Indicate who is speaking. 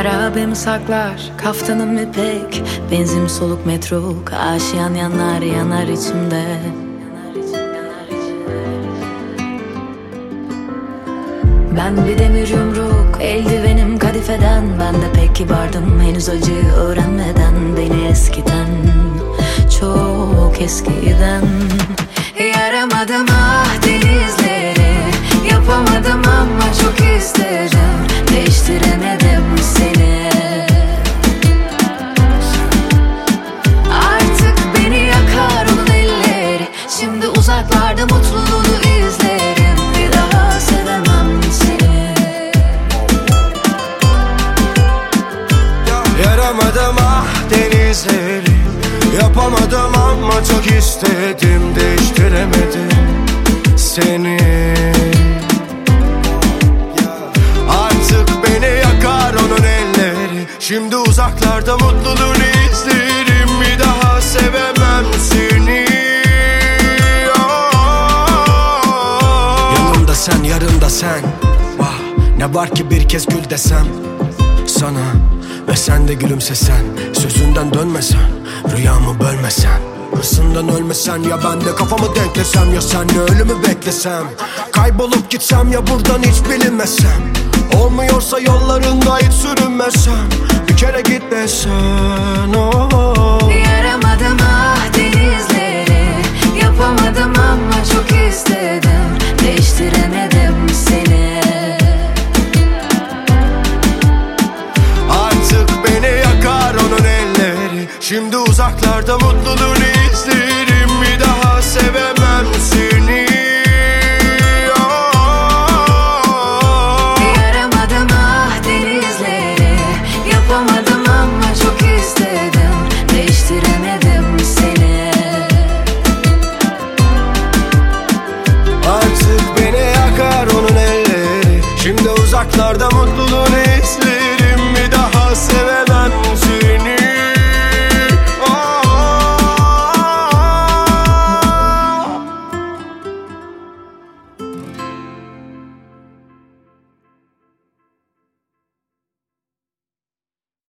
Speaker 1: Harabem saklar, kaftanım ipek. Benzin soluk metruk, aşiyan yanar yanar içimde. Ben bir demir yumruk, eldivenim kadifeden. Ben de pek kibardım henüz acıyı öğrenmeden. Beni eskiden, çok eskiden. Yaramadım ah denizleri Yapamadım ama çok isterim
Speaker 2: Yaramadım ah denizleri. Yapamadım ama çok istedim. Değiştiremedim seni. Artık beni yakar onun elleri. Şimdi uzaklarda mutluluğunu izlerim Sen yarımda sen. Vah, Ne var ki bir kez gül desem Sana ve sen de gülümsesen Sözünden dönmesen Rüyamı bölmesen. Hırsından ölmesen ya ben de kafamı denklesem Ya senle ölümü beklesem. Kaybolup gitsem ya buradan hiç bilinmesem. Olmuyorsa yollarında hiç sürünmesem Şimdi uzaklarda mutluluğunu izlerim Bir daha sevemem seni oh.
Speaker 1: Yaramadım ah denizlere Yapamadım ama çok istedim